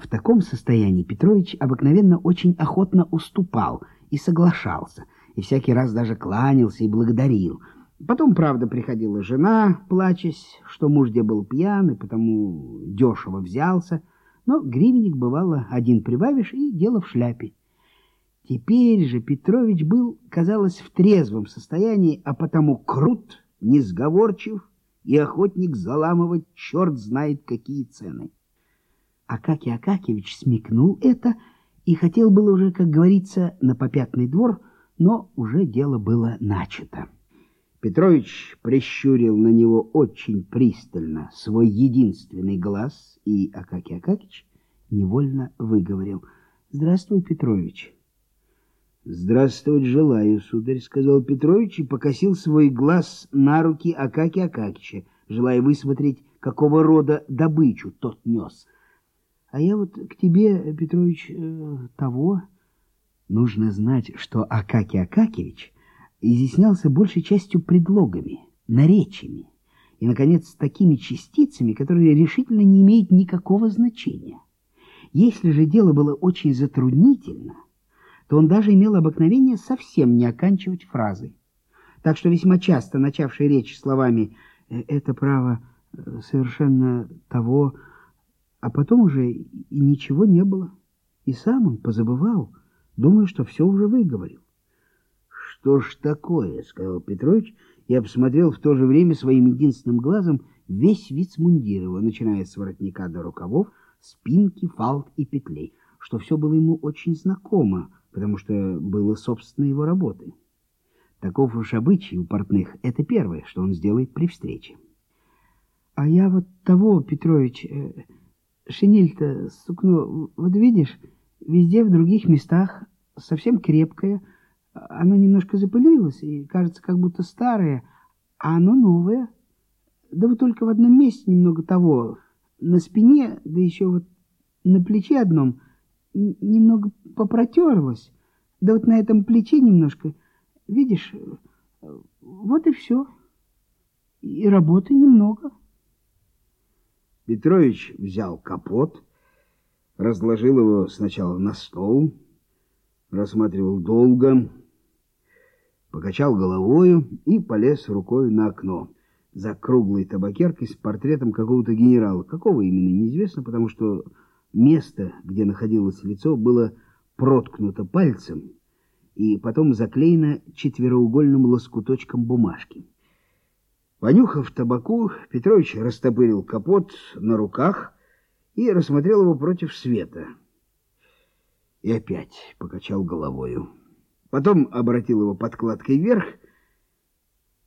В таком состоянии Петрович обыкновенно очень охотно уступал и соглашался, и всякий раз даже кланялся и благодарил. Потом, правда, приходила жена, плачась, что муж где был пьян и потому дешево взялся, но гривенник, бывало, один прибавишь, и дело в шляпе. Теперь же Петрович был, казалось, в трезвом состоянии, а потому крут, несговорчив и охотник заламывать черт знает какие цены. Акакий Акакевич смекнул это и хотел было уже, как говорится, на попятный двор, но уже дело было начато. Петрович прищурил на него очень пристально свой единственный глаз, и Акакий Акакич невольно выговорил. — Здравствуй, Петрович. — Здравствовать желаю, сударь, — сказал Петрович и покосил свой глаз на руки Акаки Акакича, желая высмотреть, какого рода добычу тот нес. — А я вот к тебе, Петрович, э, того... Нужно знать, что Акаки Акакевич изъяснялся большей частью предлогами, наречиями и, наконец, такими частицами, которые решительно не имеют никакого значения. Если же дело было очень затруднительно — то он даже имел обыкновение совсем не оканчивать фразы. Так что весьма часто, начавший речь словами «Э, «это право э, совершенно того», а потом уже и ничего не было. И сам он позабывал, думая, что все уже выговорил. «Что ж такое?» — сказал Петрович и обсмотрел в то же время своим единственным глазом весь вицмундир его, начиная с воротника до рукавов, спинки, фалт и петлей, что все было ему очень знакомо, потому что было собственно его работы. Таков уж обычай у портных, это первое, что он сделает при встрече. А я вот того, Петрович, э, шинель-то, сукно, вот видишь, везде в других местах совсем крепкое, оно немножко запылилось и кажется как будто старое, а оно новое. Да вот только в одном месте немного того, на спине, да еще вот на плече одном — немного попротерлась. Да вот на этом плече немножко, видишь, вот и все. И работы немного. Петрович взял капот, разложил его сначала на стол, рассматривал долго, покачал головою и полез рукой на окно за круглой табакеркой с портретом какого-то генерала. Какого именно, неизвестно, потому что Место, где находилось лицо, было проткнуто пальцем и потом заклеено четвероугольным лоскуточком бумажки. Понюхав табаку, Петрович растопырил капот на руках и рассмотрел его против света. И опять покачал головою. Потом обратил его подкладкой вверх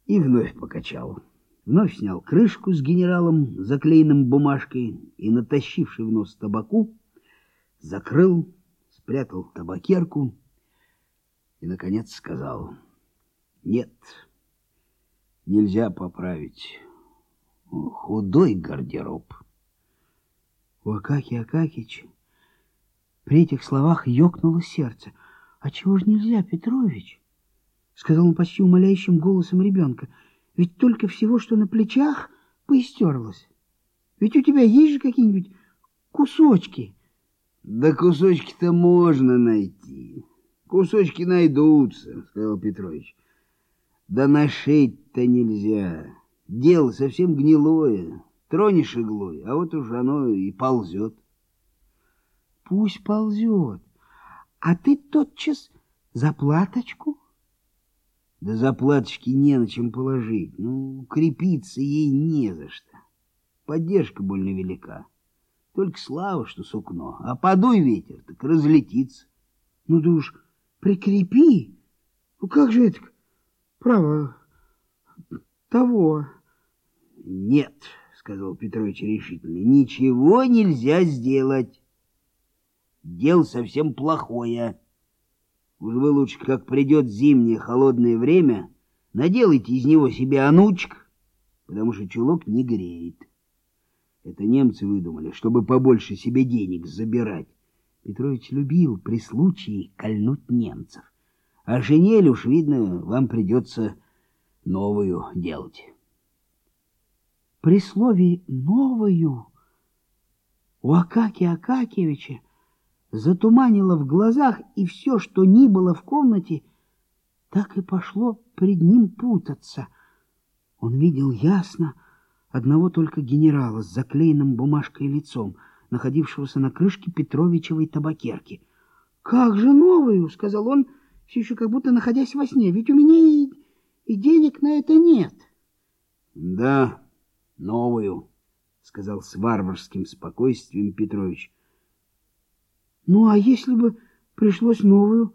и вновь покачал вновь снял крышку с генералом, заклеенным бумажкой, и, натащивший в нос табаку, закрыл, спрятал табакерку и, наконец, сказал, «Нет, нельзя поправить. Худой гардероб». У Акаки Акакич при этих словах ёкнуло сердце. «А чего ж нельзя, Петрович?» — сказал он почти умоляющим голосом ребенка — ведь только всего, что на плечах, поистерлось. Ведь у тебя есть же какие-нибудь кусочки. Да кусочки-то можно найти. Кусочки найдутся, сказал Петрович. Да нашить-то нельзя. Дело совсем гнилое. Тронешь иглой, а вот уж оно и ползет. Пусть ползет. А ты тотчас заплаточку да заплаточки не на чем положить. Ну, крепиться ей не за что. Поддержка больно велика. Только слава, что сукно. А подуй ветер, так разлетится. Ну да уж прикрепи. Ну как же это? Право, того. Нет, сказал Петрович решительно, ничего нельзя сделать. Дело совсем плохое. Уж вы лучше, как придет зимнее холодное время, наделайте из него себе анучек, потому что чулок не греет. Это немцы выдумали, чтобы побольше себе денег забирать. Петрович любил при случае кольнуть немцев. А шинель уж, видно, вам придется новую делать. При слове «новую» У Акакия Акакевича затуманило в глазах, и все, что ни было в комнате, так и пошло пред ним путаться. Он видел ясно одного только генерала с заклеенным бумажкой лицом, находившегося на крышке Петровичевой табакерки. — Как же новую? — сказал он, все еще как будто находясь во сне. — Ведь у меня и, и денег на это нет. — Да, новую, — сказал с варварским спокойствием Петрович. — Ну, а если бы пришлось новую,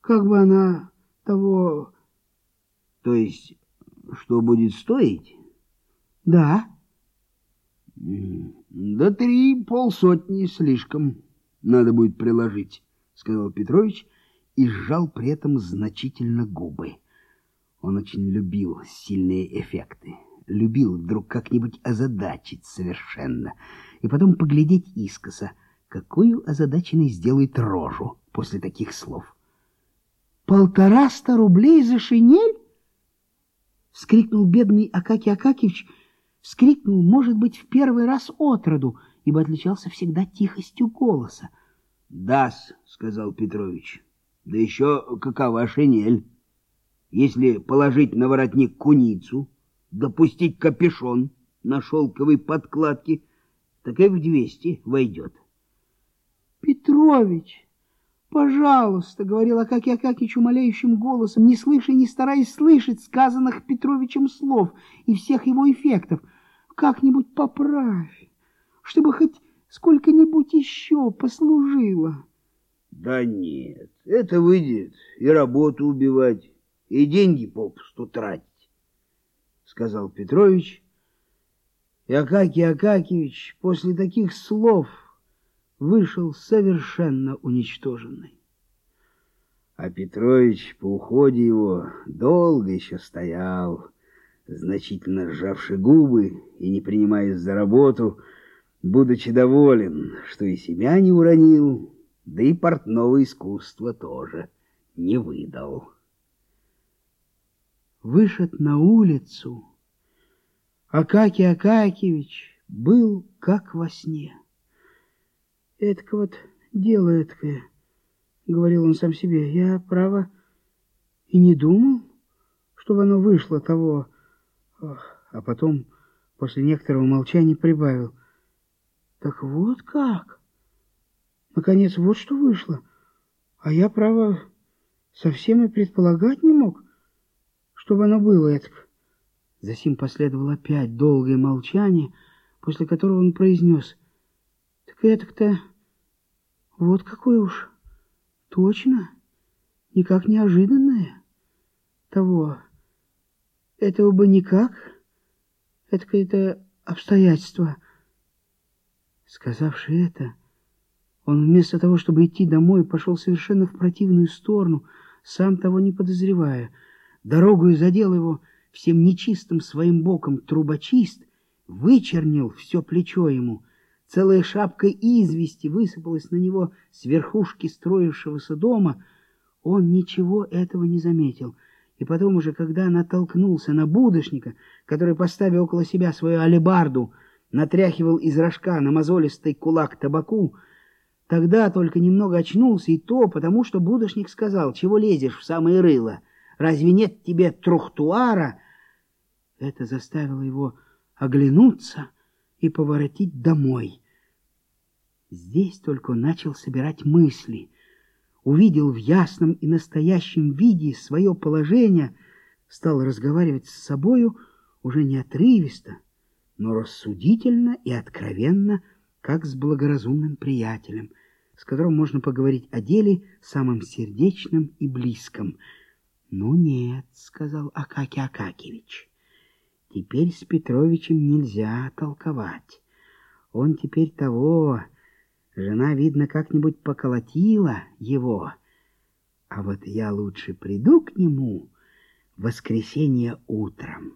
как бы она того... — То есть, что будет стоить? — Да. — Да три полсотни слишком надо будет приложить, — сказал Петрович и сжал при этом значительно губы. Он очень любил сильные эффекты, любил вдруг как-нибудь озадачить совершенно, и потом поглядеть искоса, какую озадаченность сделает рожу после таких слов. Полтораста рублей за шинель? Вскрикнул бедный Акакий Акакевич, вскрикнул, может быть, в первый раз отроду, ибо отличался всегда тихостью голоса. — Да-с, — сказал Петрович, — да еще какова шинель. Если положить на воротник куницу, допустить капюшон на шелковой подкладке, так и в двести войдет. — Петрович! «Пожалуйста», — говорил Акакий Акакич умоляющим голосом, не слыша и не стараясь слышать сказанных Петровичем слов и всех его эффектов, «как-нибудь поправь, чтобы хоть сколько-нибудь еще послужило». «Да нет, это выйдет и работу убивать, и деньги попусту тратить», — сказал Петрович. И Акакий Акакевич после таких слов вышел совершенно уничтоженный. А Петрович по уходе его долго еще стоял, значительно сжавши губы и не принимаясь за работу, будучи доволен, что и себя не уронил, да и портного искусства тоже не выдал. Вышед на улицу, Акакий Акакевич был как во сне. «Этко вот дело эткое», — говорил он сам себе, — «я, право, и не думал, чтобы оно вышло того». А потом, после некоторого молчания, прибавил. «Так вот как? Наконец, вот что вышло. А я, право, совсем и предполагать не мог, чтобы оно было этак». Затем последовало опять долгое молчание, после которого он произнес — так это-то вот какое уж точно, никак неожиданное того. Этого бы никак, это какое-то обстоятельство. Сказавши это, он вместо того, чтобы идти домой, пошел совершенно в противную сторону, сам того не подозревая. Дорогою задел его всем нечистым своим боком трубочист, вычернил все плечо ему — Целая шапка извести высыпалась на него с верхушки строившегося дома. Он ничего этого не заметил. И потом уже, когда натолкнулся на будочника, который, поставив около себя свою алебарду, натряхивал из рожка на мозолистый кулак табаку, тогда только немного очнулся, и то потому, что будочник сказал, чего лезешь в самое рыло, разве нет тебе трухтуара? Это заставило его оглянуться — и поворотить домой. Здесь только начал собирать мысли, увидел в ясном и настоящем виде свое положение, стал разговаривать с собою уже не отрывисто, но рассудительно и откровенно, как с благоразумным приятелем, с которым можно поговорить о деле самым сердечным и близком. «Ну нет», — сказал Акакий Акакевич, — Теперь с Петровичем нельзя толковать. Он теперь того... Жена, видно, как-нибудь поколотила его. А вот я лучше приду к нему в воскресенье утром.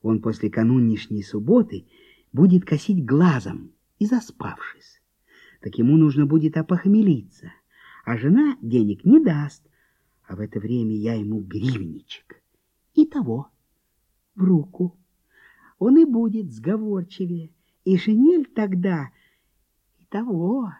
Он после кануннишней субботы будет косить глазом и заспавшись. Так ему нужно будет опохмелиться, а жена денег не даст, а в это время я ему гривничек. И того в руку. Он и будет сговорчивее, и шинель тогда того,